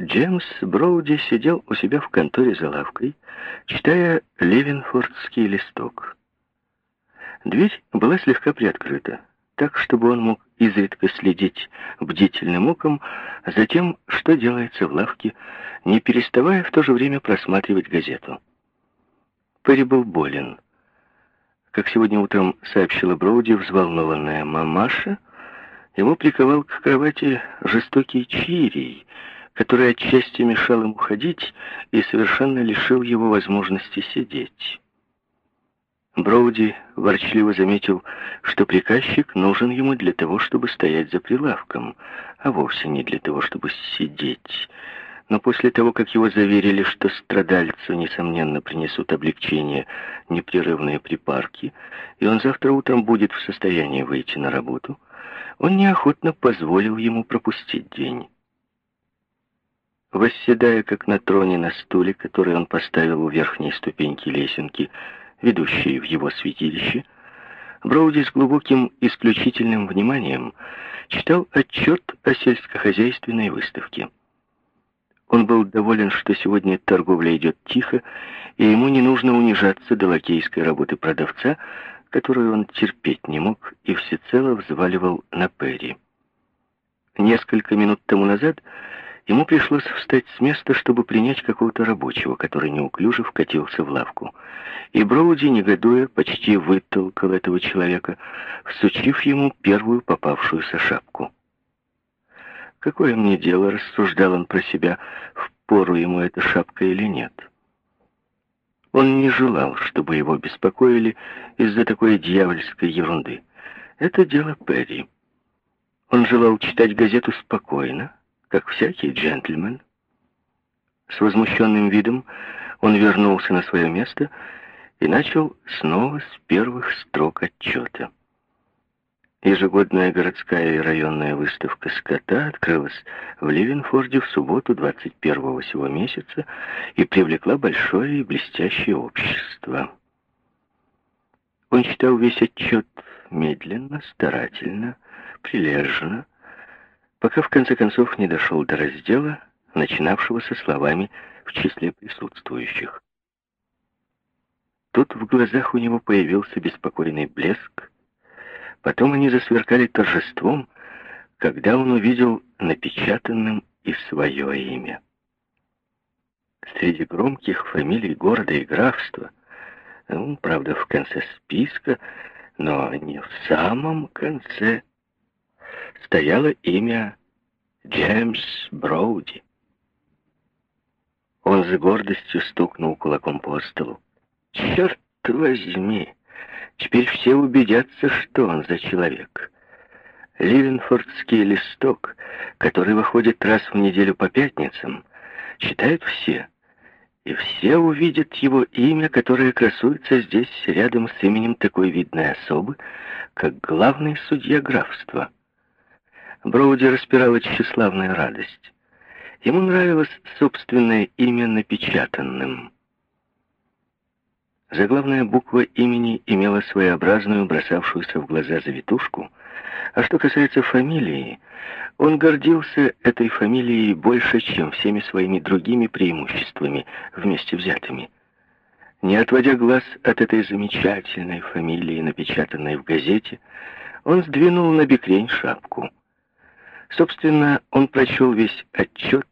Джеймс Броуди сидел у себя в конторе за лавкой, читая Левинфордский листок. Дверь была слегка приоткрыта, так, чтобы он мог изредка следить бдительным оком за тем, что делается в лавке, не переставая в то же время просматривать газету. Перри был болен. Как сегодня утром сообщила Броуди, взволнованная мамаша, ему приковал к кровати жестокий чирий, который отчасти мешал ему ходить и совершенно лишил его возможности сидеть. Броуди ворчливо заметил, что приказчик нужен ему для того, чтобы стоять за прилавком, а вовсе не для того, чтобы сидеть. Но после того, как его заверили, что страдальцу, несомненно, принесут облегчение непрерывные припарки, и он завтра утром будет в состоянии выйти на работу, он неохотно позволил ему пропустить день. Восседая, как на троне на стуле, который он поставил у верхней ступеньки лесенки, ведущей в его святилище, Броуди с глубоким исключительным вниманием читал отчет о сельскохозяйственной выставке. Он был доволен, что сегодня торговля идет тихо, и ему не нужно унижаться до лакейской работы продавца, которую он терпеть не мог и всецело взваливал на Перри. Несколько минут тому назад Ему пришлось встать с места, чтобы принять какого-то рабочего, который неуклюже вкатился в лавку. И Броуди, негодуя, почти вытолкал этого человека, всучив ему первую попавшуюся шапку. «Какое мне дело?» — рассуждал он про себя, в пору ему эта шапка или нет. Он не желал, чтобы его беспокоили из-за такой дьявольской ерунды. Это дело Перри. Он желал читать газету спокойно, как всякий джентльмен. С возмущенным видом он вернулся на свое место и начал снова с первых строк отчета. Ежегодная городская и районная выставка скота открылась в Ливенфорде в субботу 21 сего месяца и привлекла большое и блестящее общество. Он читал весь отчет медленно, старательно, прилежно, пока в конце концов не дошел до раздела, начинавшегося словами в числе присутствующих. Тут в глазах у него появился беспокойный блеск, потом они засверкали торжеством, когда он увидел напечатанным и свое имя. Среди громких фамилий города и графства, ну, правда, в конце списка, но не в самом конце, стояло имя Джеймс Броуди. Он с гордостью стукнул кулаком по столу. «Черт возьми! Теперь все убедятся, что он за человек. Ливенфордский листок, который выходит раз в неделю по пятницам, читают все. И все увидят его имя, которое красуется здесь рядом с именем такой видной особы, как главный судья графства». Броуди распирала тщеславная радость. Ему нравилось собственное имя напечатанным. Заглавная буква имени имела своеобразную, бросавшуюся в глаза завитушку, а что касается фамилии, он гордился этой фамилией больше, чем всеми своими другими преимуществами, вместе взятыми. Не отводя глаз от этой замечательной фамилии, напечатанной в газете, он сдвинул на бекрень шапку — Собственно, он прочел весь отчет,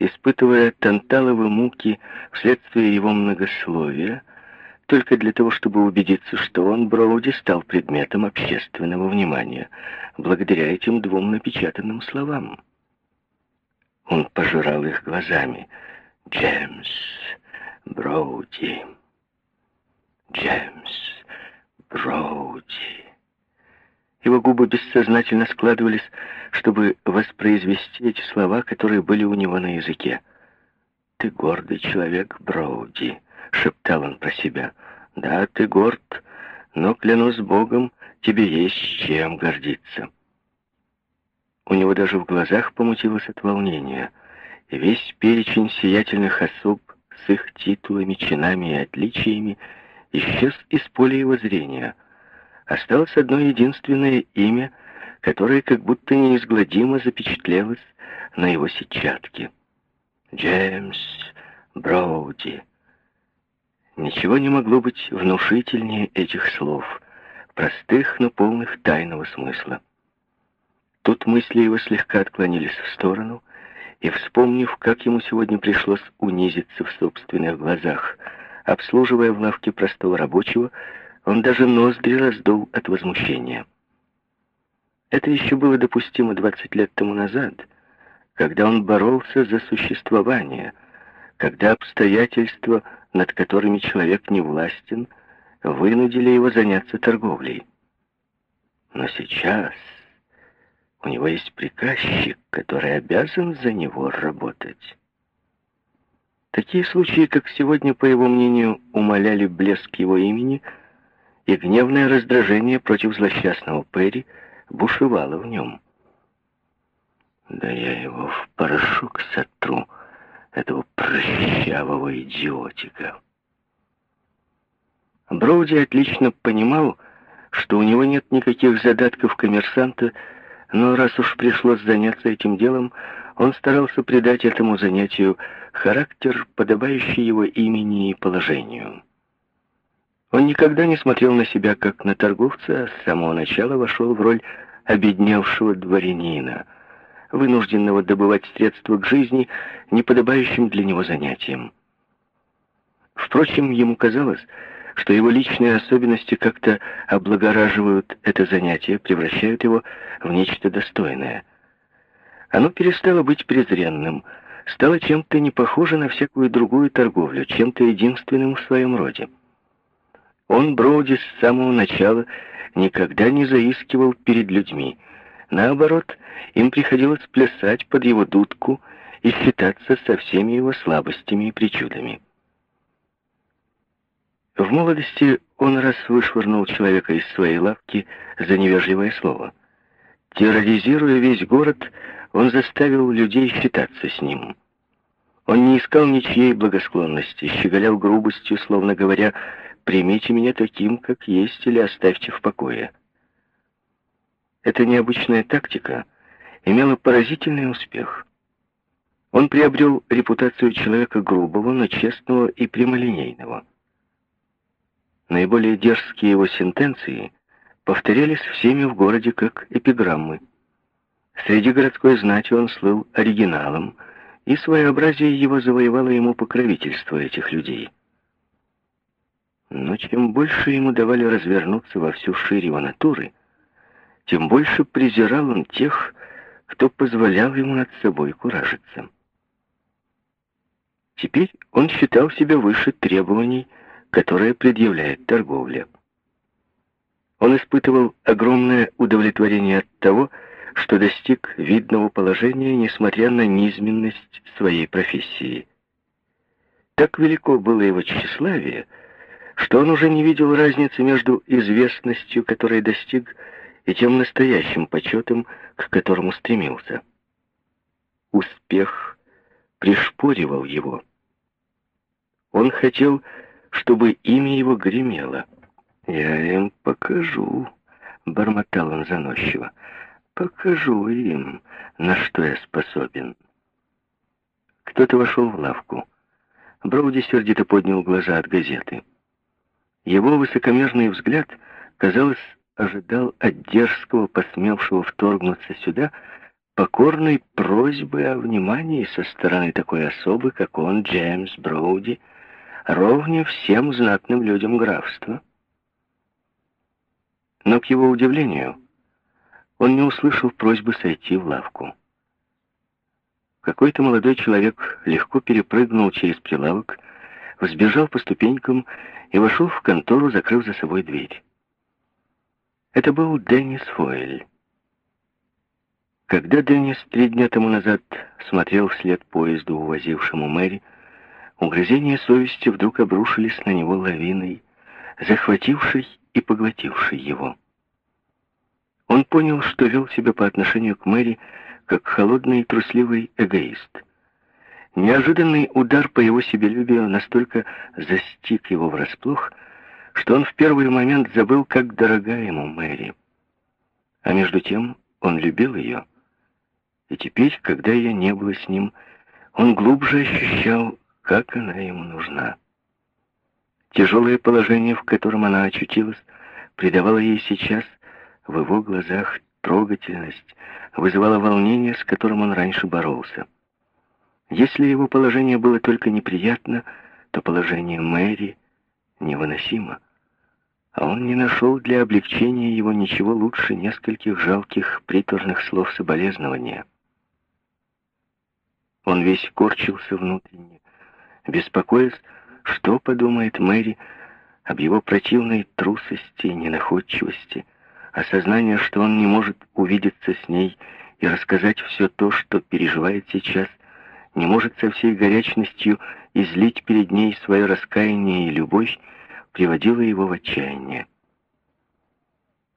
испытывая танталовы муки вследствие его многословия, только для того, чтобы убедиться, что он, Броуди, стал предметом общественного внимания, благодаря этим двум напечатанным словам. Он пожирал их глазами. «Джеймс Броуди! Джеймс Броуди!» Его губы бессознательно складывались, чтобы воспроизвести эти слова, которые были у него на языке. «Ты гордый человек, Броуди», — шептал он про себя. «Да, ты горд, но, клянусь Богом, тебе есть чем гордиться». У него даже в глазах помутилось от волнения, весь перечень сиятельных особ с их титулами, чинами и отличиями исчез из поля его зрения — Осталось одно единственное имя, которое как будто неизгладимо запечатлелось на его сетчатке. Джеймс Броуди. Ничего не могло быть внушительнее этих слов, простых, но полных тайного смысла. Тут мысли его слегка отклонились в сторону, и, вспомнив, как ему сегодня пришлось унизиться в собственных глазах, обслуживая в лавке простого рабочего, он даже ноздри раздул от возмущения. Это еще было допустимо 20 лет тому назад, когда он боролся за существование, когда обстоятельства, над которыми человек не властен, вынудили его заняться торговлей. Но сейчас у него есть приказчик, который обязан за него работать. Такие случаи, как сегодня, по его мнению, умоляли блеск его имени, и гневное раздражение против злосчастного Перри бушевало в нем. Да я его в порошок сотру, этого прыщавого идиотика. Броуди отлично понимал, что у него нет никаких задатков коммерсанта, но раз уж пришлось заняться этим делом, он старался придать этому занятию характер, подобающий его имени и положению. Он никогда не смотрел на себя как на торговца, а с самого начала вошел в роль обедневшего дворянина, вынужденного добывать средства к жизни, неподобающим для него занятием. Впрочем, ему казалось, что его личные особенности как-то облагораживают это занятие, превращают его в нечто достойное. Оно перестало быть презренным, стало чем-то не похоже на всякую другую торговлю, чем-то единственным в своем роде. Он, Броуди, с самого начала никогда не заискивал перед людьми. Наоборот, им приходилось плясать под его дудку и считаться со всеми его слабостями и причудами. В молодости он раз вышвырнул человека из своей лавки за невежливое слово. Терроризируя весь город, он заставил людей считаться с ним. Он не искал ничьей благосклонности, щеголял грубостью, словно говоря, «примите меня таким, как есть, или оставьте в покое». Эта необычная тактика имела поразительный успех. Он приобрел репутацию человека грубого, но честного и прямолинейного. Наиболее дерзкие его сентенции повторялись всеми в городе как эпиграммы. Среди городской знати он слыл оригиналом, и своеобразие его завоевало ему покровительство этих людей. Но чем больше ему давали развернуться во всю ширь его натуры, тем больше презирал он тех, кто позволял ему над собой куражиться. Теперь он считал себя выше требований, которое предъявляет торговля. Он испытывал огромное удовлетворение от того, что достиг видного положения, несмотря на низменность своей профессии. Так велико было его тщеславие, что он уже не видел разницы между известностью, которой достиг, и тем настоящим почетом, к которому стремился. Успех пришпоривал его. Он хотел чтобы имя его гремело. «Я им покажу», — бормотал он заносчиво. «Покажу им, на что я способен». Кто-то вошел в лавку. Броуди сердито поднял глаза от газеты. Его высокомерный взгляд, казалось, ожидал от дерзкого, посмевшего вторгнуться сюда, покорной просьбы о внимании со стороны такой особы, как он, Джеймс Броуди, — ровня всем знатным людям графства. Но, к его удивлению, он не услышал просьбы сойти в лавку. Какой-то молодой человек легко перепрыгнул через прилавок, взбежал по ступенькам и вошел в контору, закрыв за собой дверь. Это был Деннис Фойль. Когда Деннис три дня тому назад смотрел вслед поезду, увозившему Мэри, Угрызения совести вдруг обрушились на него лавиной, захватившей и поглотившей его. Он понял, что вел себя по отношению к Мэри как холодный и трусливый эгоист. Неожиданный удар по его себелюбию настолько застиг его врасплох, что он в первый момент забыл, как дорога ему Мэри. А между тем он любил ее. И теперь, когда я не было с ним, он глубже ощущал, как она ему нужна. Тяжелое положение, в котором она очутилась, придавало ей сейчас в его глазах трогательность, вызывало волнение, с которым он раньше боролся. Если его положение было только неприятно, то положение Мэри невыносимо. А он не нашел для облегчения его ничего лучше нескольких жалких приторных слов соболезнования. Он весь корчился внутренне, беспокоясь, что подумает Мэри об его противной трусости и ненаходчивости, осознание, что он не может увидеться с ней и рассказать все то, что переживает сейчас, не может со всей горячностью излить перед ней свое раскаяние и любовь, приводило его в отчаяние.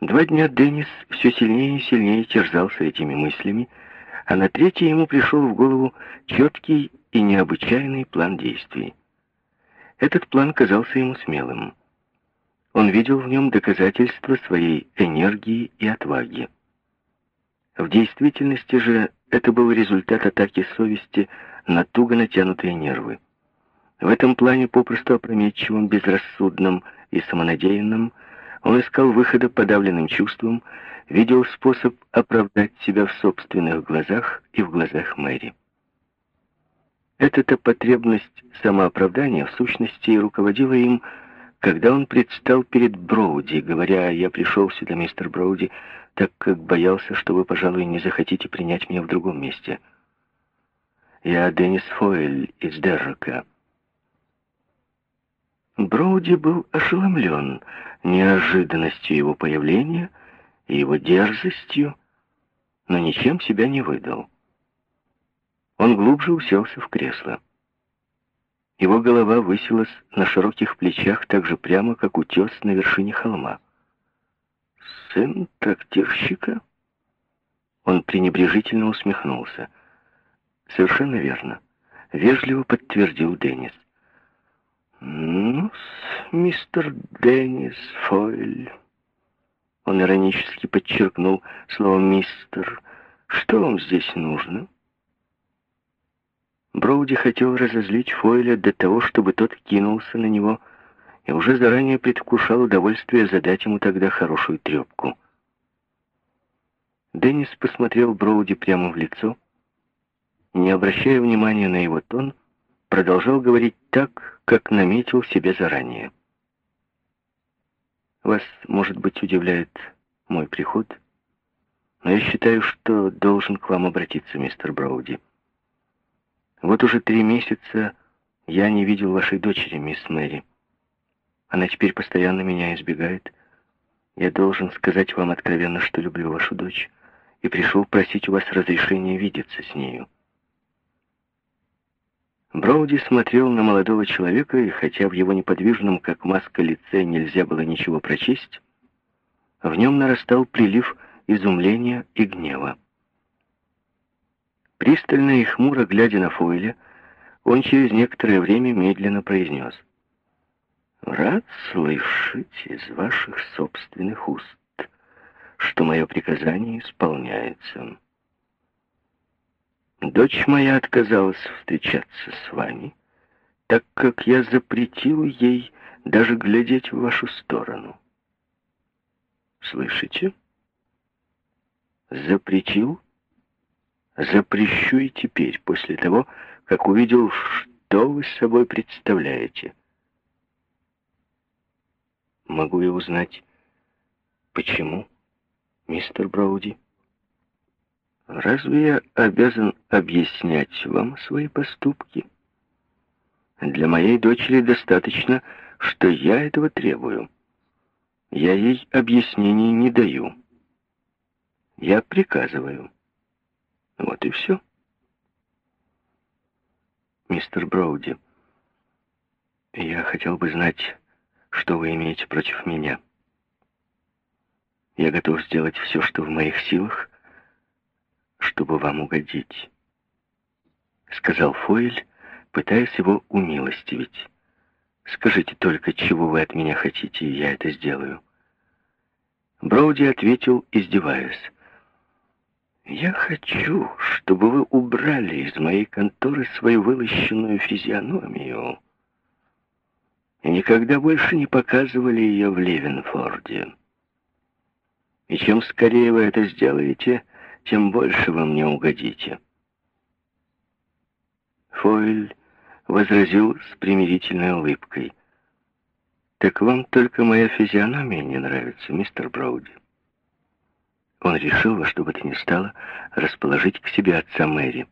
Два дня Деннис все сильнее и сильнее терзался этими мыслями, а на третий ему пришел в голову четкий и необычайный план действий. Этот план казался ему смелым. Он видел в нем доказательство своей энергии и отваги. В действительности же это был результат атаки совести на туго натянутые нервы. В этом плане попросту опрометчивым, безрассудным и самонадеянным он искал выхода подавленным чувством, видел способ оправдать себя в собственных глазах и в глазах Мэри. Эта-то потребность самооправдания в сущности и руководила им, когда он предстал перед Броуди, говоря, «Я пришел сюда, мистер Броуди, так как боялся, что вы, пожалуй, не захотите принять меня в другом месте. Я Деннис Фойль из Деррока». Броуди был ошеломлен неожиданностью его появления и его дерзостью, но ничем себя не выдал. Он глубже уселся в кресло. Его голова высилась на широких плечах так же прямо, как утес на вершине холма. «Сын трактирщика?» Он пренебрежительно усмехнулся. «Совершенно верно», — вежливо подтвердил Деннис. ну мистер Деннис Фойль...» Он иронически подчеркнул слово «мистер». «Что вам здесь нужно?» Броуди хотел разозлить Фойля до того, чтобы тот кинулся на него, и уже заранее предвкушал удовольствие задать ему тогда хорошую трепку. Деннис посмотрел Броуди прямо в лицо, не обращая внимания на его тон, продолжал говорить так, как наметил себе заранее. «Вас, может быть, удивляет мой приход, но я считаю, что должен к вам обратиться, мистер Броуди». Вот уже три месяца я не видел вашей дочери, мисс Мэри. Она теперь постоянно меня избегает. Я должен сказать вам откровенно, что люблю вашу дочь, и пришел просить у вас разрешения видеться с нею. Броуди смотрел на молодого человека, и хотя в его неподвижном, как маска, лице нельзя было ничего прочесть, в нем нарастал прилив изумления и гнева. Пристально и хмуро глядя на Фойля, он через некоторое время медленно произнес. «Рад слышать из ваших собственных уст, что мое приказание исполняется. Дочь моя отказалась встречаться с вами, так как я запретил ей даже глядеть в вашу сторону. Слышите? Запретил запрещу и теперь, после того, как увидел, что вы собой представляете. Могу я узнать, почему, мистер Броуди? Разве я обязан объяснять вам свои поступки? Для моей дочери достаточно, что я этого требую. Я ей объяснений не даю. Я приказываю. Вот и все. Мистер Броуди, я хотел бы знать, что вы имеете против меня. Я готов сделать все, что в моих силах, чтобы вам угодить. Сказал Фойль, пытаясь его умилостивить. Скажите только, чего вы от меня хотите, и я это сделаю. Броуди ответил, издеваясь. Я хочу, чтобы вы убрали из моей конторы свою вылощенную физиономию и никогда больше не показывали ее в Ливенфорде. И чем скорее вы это сделаете, тем больше вы мне угодите. Фойль возразил с примирительной улыбкой. «Так вам только моя физиономия не нравится, мистер Броуди». Он решил во что бы то ни стало расположить к себе отца Мэри.